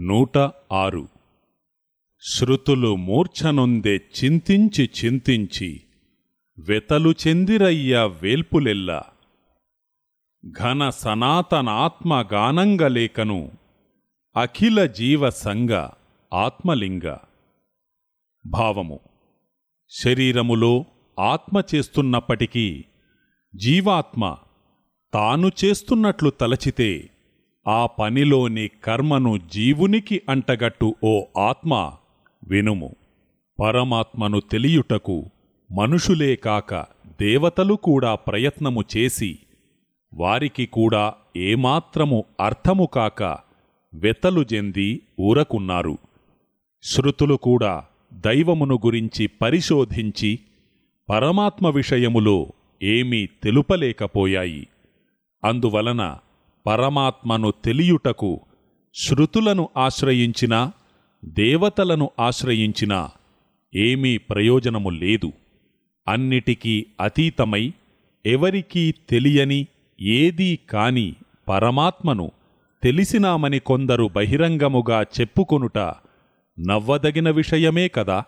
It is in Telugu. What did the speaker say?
నూట ఆరు. శృతులు మూర్ఛనొందే చింతించి చింతించి వెతలు చెందిరయ్య వేల్పులెల్ల. ఘన సనాతనాత్మగానంగలేకను అఖిల జీవ సంగ ఆత్మలింగ. భావము శరీరములో ఆత్మ చేస్తున్నప్పటికీ జీవాత్మ తాను చేస్తున్నట్లు తలచితే ఆ పనిలోని కర్మను జీవునికి అంటగట్టు ఓ ఆత్మ వినుము. పరమాత్మను తెలియుటకు మనుషులే కాక దేవతలు కూడా ప్రయత్నము చేసి వారికి కూడా ఏమాత్రము అర్థము కాక వెతలు జెంది ఊరకున్నారు. శృతులు కూడా దైవమును గురించి పరిశోధించి పరమాత్మ విషయములో ఏమీ తెలుపలేకపోయాయి. అందువలన పరమాత్మను తెలియుటకు శృతులను ఆశ్రయించినా దేవతలను ఆశ్రయించినా ఏమీ ప్రయోజనము లేదు. అన్నిటికీ అతీతమై ఎవరికీ తెలియని ఏదీ కాని పరమాత్మను తెలిసినామని కొందరు బహిరంగముగా చెప్పుకొనుట నవ్వదగిన విషయమే కదా?